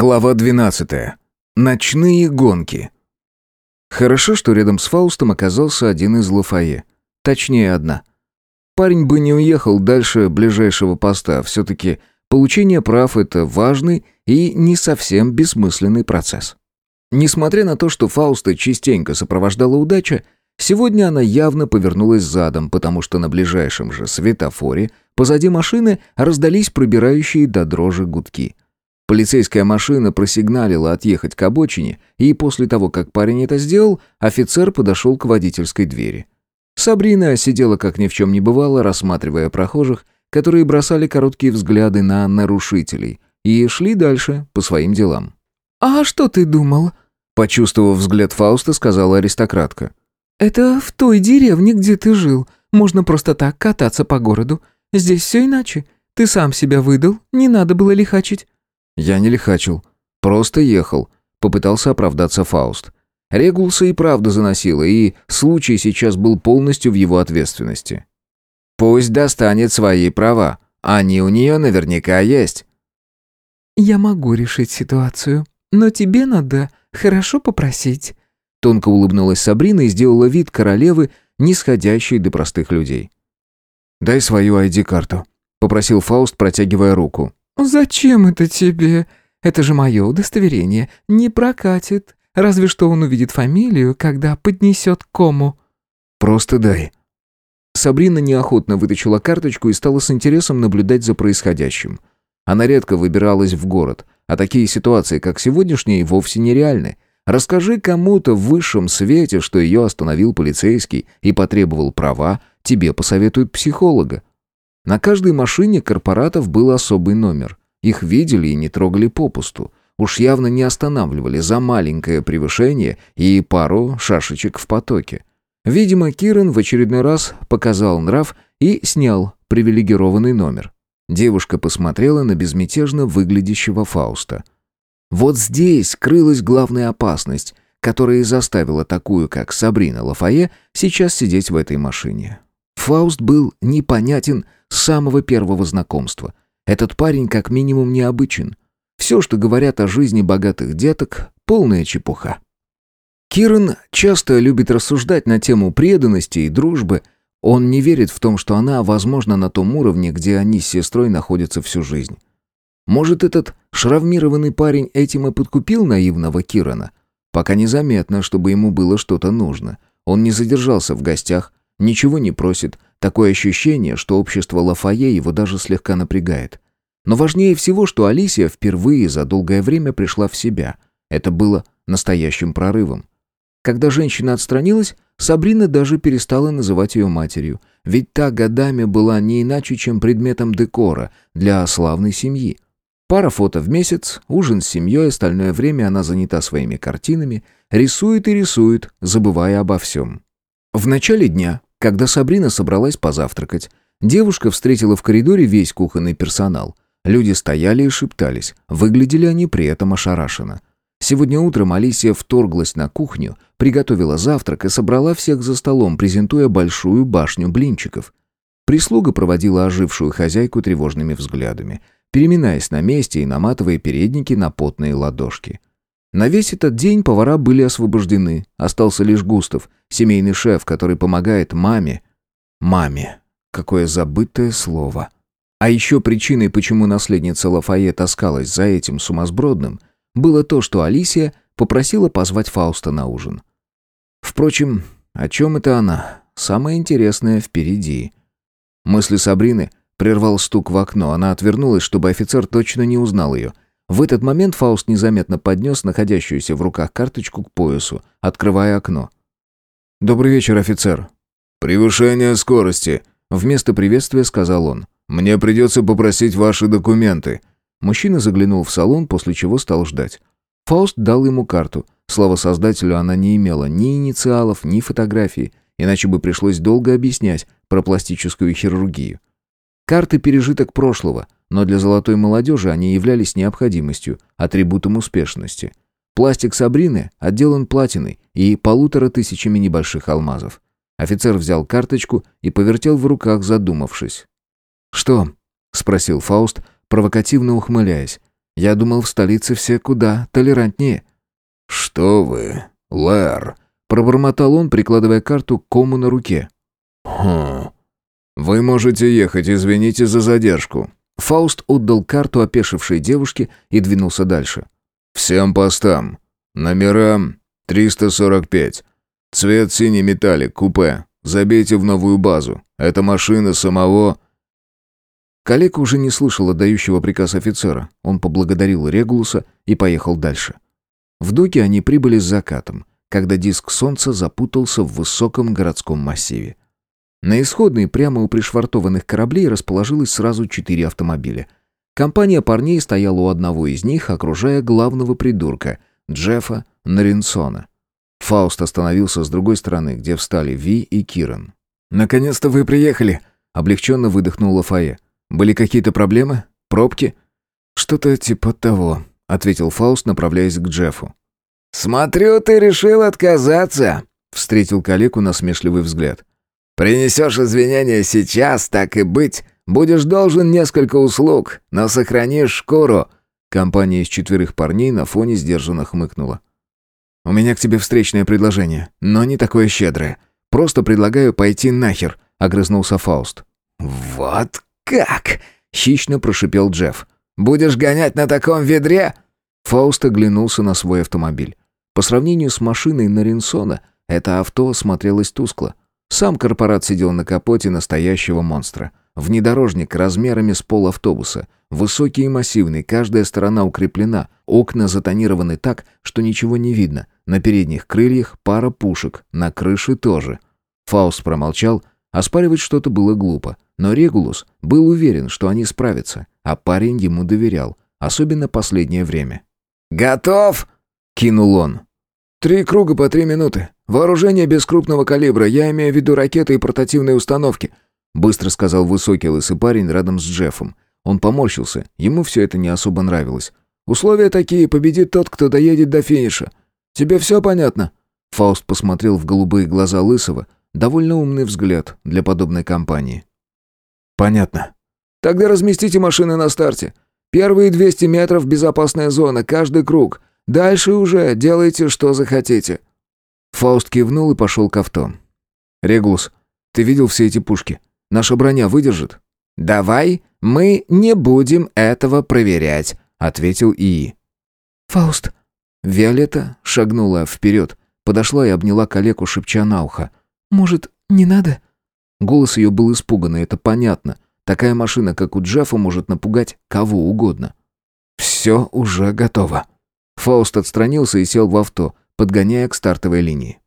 Глава 12. Ночные гонки. Хорошо, что рядом с Фаустом оказался один из Лафае. Точнее, одна. Парень бы не уехал дальше ближайшего поста. Все-таки получение прав – это важный и не совсем бессмысленный процесс. Несмотря на то, что Фауста частенько сопровождала удача, сегодня она явно повернулась задом, потому что на ближайшем же светофоре позади машины раздались пробирающие до дрожи гудки – Полицейская машина просигналила отъехать к обочине, и после того, как парень это сделал, офицер подошел к водительской двери. Сабрина сидела как ни в чем не бывало, рассматривая прохожих, которые бросали короткие взгляды на нарушителей, и шли дальше по своим делам. «А что ты думал?» Почувствовав взгляд Фауста, сказала аристократка. «Это в той деревне, где ты жил. Можно просто так кататься по городу. Здесь все иначе. Ты сам себя выдал, не надо было лихачить. «Я не лихачил. Просто ехал», — попытался оправдаться Фауст. Регулса и правда заносило, и случай сейчас был полностью в его ответственности. «Пусть достанет свои права. Они у нее наверняка есть». «Я могу решить ситуацию, но тебе надо хорошо попросить». Тонко улыбнулась Сабрина и сделала вид королевы, нисходящей до простых людей. «Дай свою ID-карту», — попросил Фауст, протягивая руку. «Зачем это тебе? Это же мое удостоверение. Не прокатит. Разве что он увидит фамилию, когда поднесет кому». «Просто дай». Сабрина неохотно вытащила карточку и стала с интересом наблюдать за происходящим. Она редко выбиралась в город, а такие ситуации, как сегодняшние, вовсе нереальны. Расскажи кому-то в высшем свете, что ее остановил полицейский и потребовал права, тебе посоветуют психолога. На каждой машине корпоратов был особый номер. Их видели и не трогали попусту. Уж явно не останавливали за маленькое превышение и пару шашечек в потоке. Видимо, Кирен в очередной раз показал нрав и снял привилегированный номер. Девушка посмотрела на безмятежно выглядящего Фауста. Вот здесь крылась главная опасность, которая и заставила такую, как Сабрина Лафае, сейчас сидеть в этой машине. Фауст был непонятен с самого первого знакомства. Этот парень как минимум необычен. Все, что говорят о жизни богатых деток, полная чепуха. Киран часто любит рассуждать на тему преданности и дружбы. Он не верит в том, что она, возможно, на том уровне, где они с сестрой находятся всю жизнь. Может, этот шравмированный парень этим и подкупил наивного Кирана? Пока незаметно, чтобы ему было что-то нужно. Он не задержался в гостях, Ничего не просит. Такое ощущение, что общество Лафае его даже слегка напрягает. Но важнее всего, что Алисия впервые за долгое время пришла в себя. Это было настоящим прорывом. Когда женщина отстранилась, Сабрина даже перестала называть ее матерью, ведь та годами была не иначе, чем предметом декора для славной семьи. Пара фото в месяц, ужин с семьей, остальное время она занята своими картинами, рисует и рисует, забывая обо всем. В начале дня когда Сабрина собралась позавтракать, девушка встретила в коридоре весь кухонный персонал. Люди стояли и шептались, выглядели они при этом ошарашенно. Сегодня утром Алисия вторглась на кухню, приготовила завтрак и собрала всех за столом, презентуя большую башню блинчиков. Прислуга проводила ожившую хозяйку тревожными взглядами, переминаясь на месте и наматывая передники на потные ладошки. На весь этот день повара были освобождены. Остался лишь Густав, семейный шеф, который помогает маме. Маме. Какое забытое слово. А еще причиной, почему наследница Лафайе таскалась за этим сумасбродным, было то, что Алисия попросила позвать Фауста на ужин. Впрочем, о чем это она? Самое интересное впереди. Мысли Сабрины прервал стук в окно. Она отвернулась, чтобы офицер точно не узнал ее – в этот момент Фауст незаметно поднес находящуюся в руках карточку к поясу, открывая окно. «Добрый вечер, офицер». «Превышение скорости», — вместо приветствия сказал он. «Мне придется попросить ваши документы». Мужчина заглянул в салон, после чего стал ждать. Фауст дал ему карту. Слава создателю, она не имела ни инициалов, ни фотографии, иначе бы пришлось долго объяснять про пластическую хирургию. Карты пережиток прошлого — но для золотой молодежи они являлись необходимостью, атрибутом успешности. Пластик Сабрины отделан платиной и полутора тысячами небольших алмазов. Офицер взял карточку и повертел в руках, задумавшись. «Что?» — спросил Фауст, провокативно ухмыляясь. Я думал, в столице все куда толерантнее». «Что вы, Лэр?» — пробормотал он, прикладывая карту к кому на руке. «Хм. Вы можете ехать, извините за задержку». Фауст отдал карту опешившей девушке и двинулся дальше. «Всем постам. Номера 345. Цвет синий металлик, купе. Забейте в новую базу. Это машина самого...» Калека уже не слышал отдающего приказ офицера. Он поблагодарил Регулуса и поехал дальше. В доке они прибыли с закатом, когда диск солнца запутался в высоком городском массиве. На исходной прямо у пришвартованных кораблей расположилось сразу четыре автомобиля. Компания парней стояла у одного из них, окружая главного придурка, Джеффа Наринсона. Фауст остановился с другой стороны, где встали Ви и Киран. «Наконец-то вы приехали!» — облегченно выдохнул Лафае. «Были какие-то проблемы? Пробки?» «Что-то типа того», — ответил Фауст, направляясь к Джеффу. «Смотрю, ты решил отказаться», — встретил коллегу насмешливый взгляд. Принесешь извинения сейчас, так и быть. Будешь должен несколько услуг, но сохранишь шкуру». Компания из четверых парней на фоне сдержанно хмыкнула. «У меня к тебе встречное предложение, но не такое щедрое. Просто предлагаю пойти нахер», — огрызнулся Фауст. «Вот как?» — хищно прошипел Джефф. «Будешь гонять на таком ведре?» Фауст оглянулся на свой автомобиль. По сравнению с машиной Наринсона, это авто смотрелось тускло. Сам корпорат сидел на капоте настоящего монстра. Внедорожник размерами с пол автобуса. Высокий и массивный, каждая сторона укреплена. Окна затонированы так, что ничего не видно. На передних крыльях пара пушек, на крыше тоже. Фауст промолчал. Оспаривать что-то было глупо. Но Регулус был уверен, что они справятся. А парень ему доверял. Особенно последнее время. «Готов?» — кинул он. «Три круга по три минуты. Вооружение без крупного калибра. Я имею в виду ракеты и портативные установки», — быстро сказал высокий лысый парень рядом с Джеффом. Он поморщился. Ему все это не особо нравилось. «Условия такие. Победит тот, кто доедет до финиша. Тебе все понятно?» Фауст посмотрел в голубые глаза Лысого. Довольно умный взгляд для подобной компании. «Понятно. Тогда разместите машины на старте. Первые 200 метров — безопасная зона, каждый круг. Дальше уже делайте, что захотите». Фауст кивнул и пошел к авто. «Регулус, ты видел все эти пушки? Наша броня выдержит?» «Давай мы не будем этого проверять», — ответил ИИ. «Фауст». Виолетта шагнула вперед, подошла и обняла калеку, шепча на ухо. «Может, не надо?» Голос ее был испуганный, это понятно. Такая машина, как у Джеффа, может напугать кого угодно. «Все уже готово». Фауст отстранился и сел в авто, подгоняя к стартовой линии.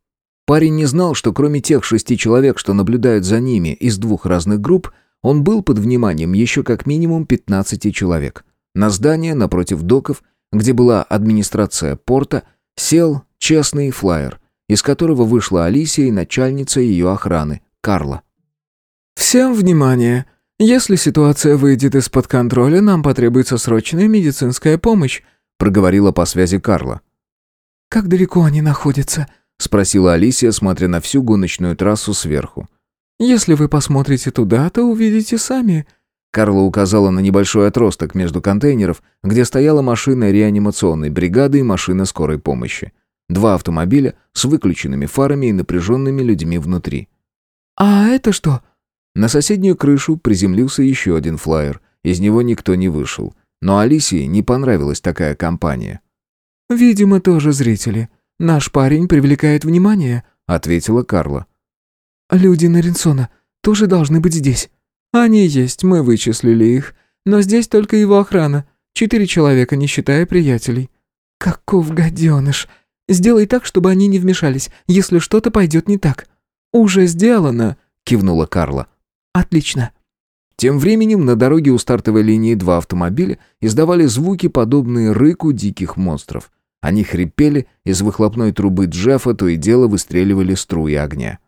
Парень не знал, что кроме тех шести человек, что наблюдают за ними из двух разных групп, он был под вниманием еще как минимум 15 человек. На здание напротив доков, где была администрация порта, сел честный флайер, из которого вышла Алисия и начальница ее охраны, Карла. «Всем внимание! Если ситуация выйдет из-под контроля, нам потребуется срочная медицинская помощь», проговорила по связи Карла. «Как далеко они находятся?» — спросила Алисия, смотря на всю гоночную трассу сверху. «Если вы посмотрите туда, то увидите сами». Карла указала на небольшой отросток между контейнеров, где стояла машина реанимационной бригады и машина скорой помощи. Два автомобиля с выключенными фарами и напряженными людьми внутри. «А это что?» На соседнюю крышу приземлился еще один флайер. Из него никто не вышел. Но Алисии не понравилась такая компания. «Видимо, тоже зрители. Наш парень привлекает внимание», — ответила Карла. «Люди Наринсона тоже должны быть здесь». «Они есть, мы вычислили их. Но здесь только его охрана. Четыре человека, не считая приятелей». «Каков гаденыш! Сделай так, чтобы они не вмешались, если что-то пойдет не так». «Уже сделано», — кивнула Карла. «Отлично. Тем временем на дороге у стартовой линии два автомобиля издавали звуки, подобные рыку диких монстров. Они хрипели, из выхлопной трубы Джеффа то и дело выстреливали струи огня.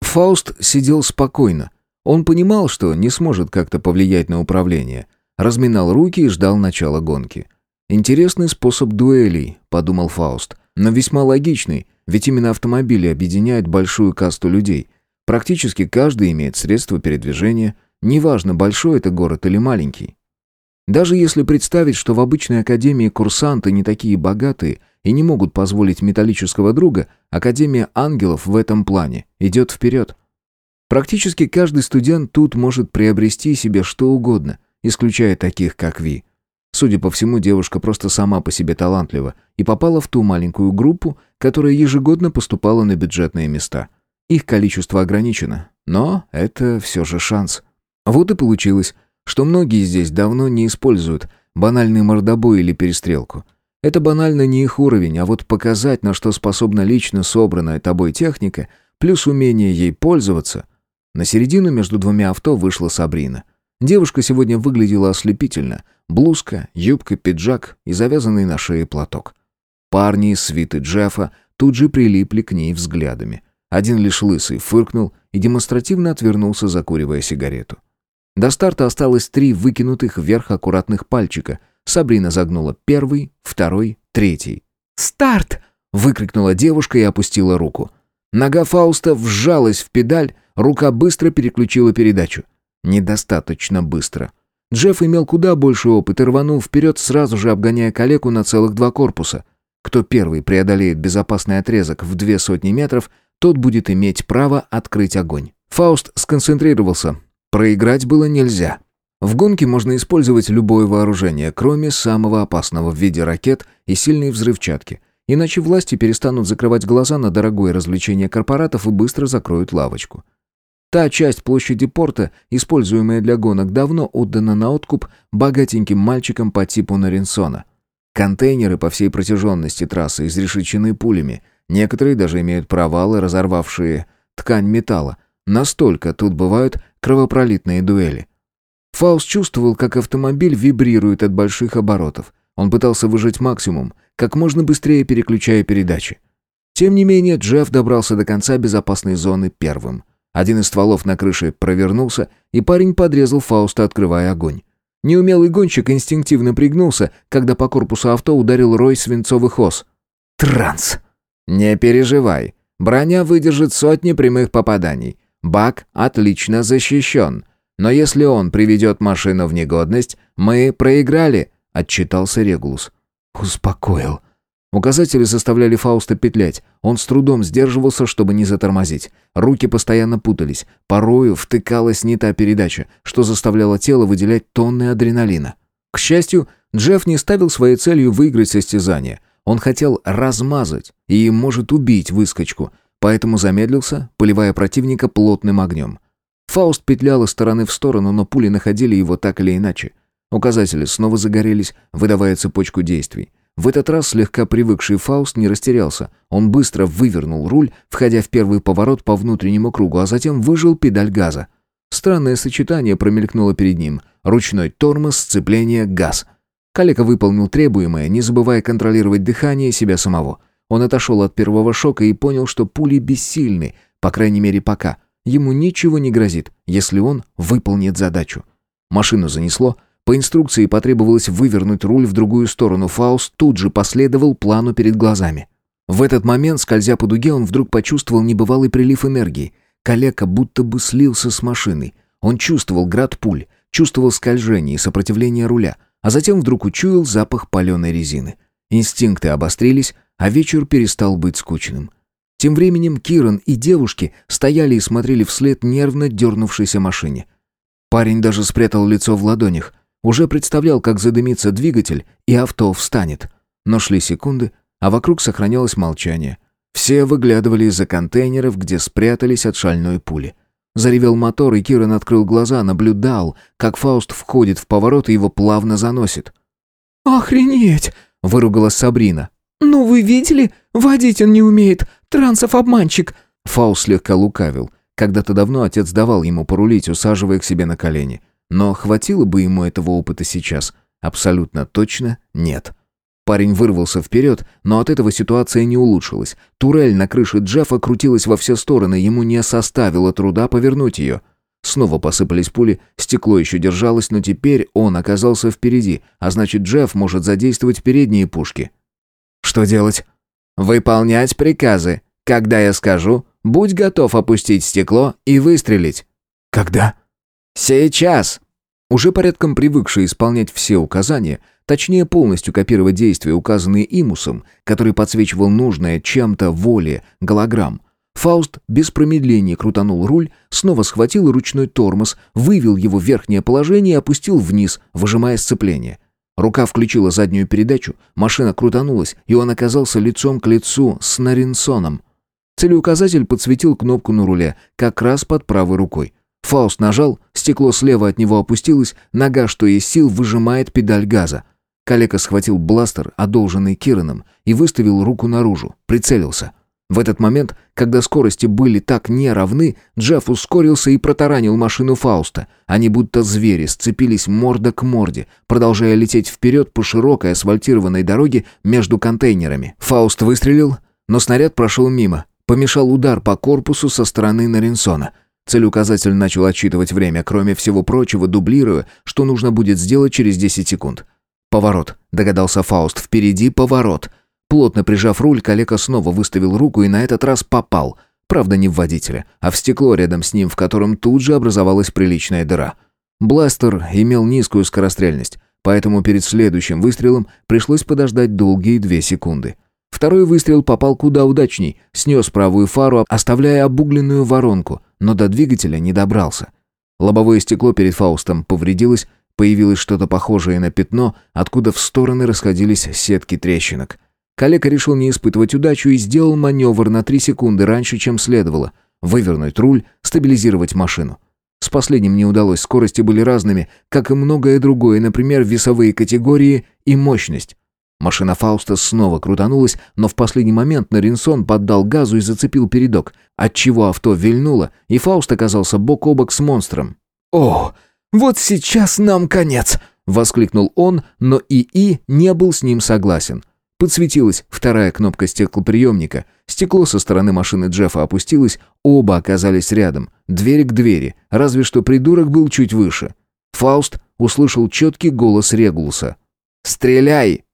Фауст сидел спокойно. Он понимал, что не сможет как-то повлиять на управление. Разминал руки и ждал начала гонки. «Интересный способ дуэлей», — подумал Фауст, но весьма логичный, ведь именно автомобили объединяют большую касту людей. Практически каждый имеет средства передвижения — Неважно, большой это город или маленький. Даже если представить, что в обычной академии курсанты не такие богатые и не могут позволить металлического друга, Академия ангелов в этом плане идет вперед. Практически каждый студент тут может приобрести себе что угодно, исключая таких, как Ви. Судя по всему, девушка просто сама по себе талантлива и попала в ту маленькую группу, которая ежегодно поступала на бюджетные места. Их количество ограничено, но это все же шанс. Вот и получилось, что многие здесь давно не используют банальный мордобой или перестрелку. Это банально не их уровень, а вот показать, на что способна лично собранная тобой техника, плюс умение ей пользоваться. На середину между двумя авто вышла Сабрина. Девушка сегодня выглядела ослепительно. Блузка, юбка, пиджак и завязанный на шее платок. Парни из свиты Джеффа тут же прилипли к ней взглядами. Один лишь лысый фыркнул и демонстративно отвернулся, закуривая сигарету. До старта осталось три выкинутых вверх аккуратных пальчика. Сабрина загнула первый, второй, третий. «Старт!» — выкрикнула девушка и опустила руку. Нога Фауста вжалась в педаль, рука быстро переключила передачу. Недостаточно быстро. Джефф имел куда больше опыт и рванул вперед, сразу же обгоняя калеку на целых два корпуса. Кто первый преодолеет безопасный отрезок в две сотни метров, тот будет иметь право открыть огонь. Фауст сконцентрировался, Проиграть было нельзя. В гонке можно использовать любое вооружение, кроме самого опасного в виде ракет и сильной взрывчатки. Иначе власти перестанут закрывать глаза на дорогое развлечение корпоратов и быстро закроют лавочку. Та часть площади порта, используемая для гонок, давно отдана на откуп богатеньким мальчикам по типу Наринсона. Контейнеры по всей протяженности трассы изрешечены пулями. Некоторые даже имеют провалы, разорвавшие ткань металла. Настолько тут бывают кровопролитные дуэли. Фаус чувствовал, как автомобиль вибрирует от больших оборотов. Он пытался выжать максимум, как можно быстрее переключая передачи. Тем не менее, Джефф добрался до конца безопасной зоны первым. Один из стволов на крыше провернулся, и парень подрезал Фауста, открывая огонь. Неумелый гонщик инстинктивно пригнулся, когда по корпусу авто ударил рой свинцовых ос. «Транс!» «Не переживай. Броня выдержит сотни прямых попаданий. Бак отлично защищен. Но если он приведет машину в негодность, мы проиграли», — отчитался Регулус. «Успокоил». Указатели заставляли Фауста петлять. Он с трудом сдерживался, чтобы не затормозить. Руки постоянно путались. Порою втыкалась не та передача, что заставляло тело выделять тонны адреналина. К счастью, Джефф не ставил своей целью выиграть состязание. Он хотел размазать и, может, убить выскочку, поэтому замедлился, поливая противника плотным огнем. Фауст петлял из стороны в сторону, но пули находили его так или иначе. Указатели снова загорелись, выдавая цепочку действий. В этот раз слегка привыкший Фауст не растерялся. Он быстро вывернул руль, входя в первый поворот по внутреннему кругу, а затем выжил педаль газа. Странное сочетание промелькнуло перед ним. Ручной тормоз, сцепление, газ. Калека выполнил требуемое, не забывая контролировать дыхание себя самого. Он отошел от первого шока и понял, что пули бессильны, по крайней мере пока. Ему ничего не грозит, если он выполнит задачу. Машину занесло. По инструкции потребовалось вывернуть руль в другую сторону. Фауст тут же последовал плану перед глазами. В этот момент, скользя по дуге, он вдруг почувствовал небывалый прилив энергии. Калека будто бы слился с машиной. Он чувствовал град пуль, чувствовал скольжение и сопротивление руля, а затем вдруг учуял запах паленой резины. Инстинкты обострились, а вечер перестал быть скучным. Тем временем Киран и девушки стояли и смотрели вслед нервно дернувшейся машине. Парень даже спрятал лицо в ладонях, уже представлял, как задымится двигатель, и авто встанет. Но шли секунды, а вокруг сохранялось молчание. Все выглядывали из-за контейнеров, где спрятались от шальной пули. Заревел мотор, и Киран открыл глаза, наблюдал, как Фауст входит в поворот и его плавно заносит. «Охренеть!» — выругалась Сабрина. «Ну вы видели? Водить он не умеет. Трансов обманщик». Фаус слегка лукавил. Когда-то давно отец давал ему порулить, усаживая к себе на колени. Но хватило бы ему этого опыта сейчас? Абсолютно точно нет. Парень вырвался вперед, но от этого ситуация не улучшилась. Турель на крыше Джеффа крутилась во все стороны, ему не составило труда повернуть ее. Снова посыпались пули, стекло еще держалось, но теперь он оказался впереди, а значит Джефф может задействовать передние пушки. Что делать? Выполнять приказы. Когда я скажу, будь готов опустить стекло и выстрелить. Когда? Сейчас. Уже порядком привыкший исполнять все указания, точнее полностью копировать действия, указанные имусом, который подсвечивал нужное чем-то воле голограмм, Фауст без промедления крутанул руль, снова схватил ручной тормоз, вывел его в верхнее положение и опустил вниз, выжимая сцепление. Рука включила заднюю передачу, машина крутанулась, и он оказался лицом к лицу с Наринсоном. Целеуказатель подсветил кнопку на руле, как раз под правой рукой. Фауст нажал, стекло слева от него опустилось, нога, что есть сил, выжимает педаль газа. Калека схватил бластер, одолженный Кираном, и выставил руку наружу, прицелился. В этот момент, когда скорости были так неравны, Джефф ускорился и протаранил машину Фауста. Они будто звери сцепились морда к морде, продолжая лететь вперед по широкой асфальтированной дороге между контейнерами. Фауст выстрелил, но снаряд прошел мимо. Помешал удар по корпусу со стороны Наринсона. Целеуказатель начал отсчитывать время, кроме всего прочего, дублируя, что нужно будет сделать через 10 секунд. «Поворот», — догадался Фауст. «Впереди поворот». Плотно прижав руль, калека снова выставил руку и на этот раз попал. Правда, не в водителя, а в стекло рядом с ним, в котором тут же образовалась приличная дыра. Бластер имел низкую скорострельность, поэтому перед следующим выстрелом пришлось подождать долгие две секунды. Второй выстрел попал куда удачней, снес правую фару, оставляя обугленную воронку, но до двигателя не добрался. Лобовое стекло перед Фаустом повредилось, появилось что-то похожее на пятно, откуда в стороны расходились сетки трещинок. Калека решил не испытывать удачу и сделал маневр на три секунды раньше, чем следовало. Вывернуть руль, стабилизировать машину. С последним не удалось, скорости были разными, как и многое другое, например, весовые категории и мощность. Машина Фауста снова крутанулась, но в последний момент Наринсон поддал газу и зацепил передок, отчего авто вильнуло, и Фауст оказался бок о бок с монстром. «О, вот сейчас нам конец!» — воскликнул он, но ИИ не был с ним согласен. Подсветилась вторая кнопка стеклоприемника. Стекло со стороны машины Джеффа опустилось, оба оказались рядом, дверь к двери, разве что придурок был чуть выше. Фауст услышал четкий голос Регулуса. «Стреляй!»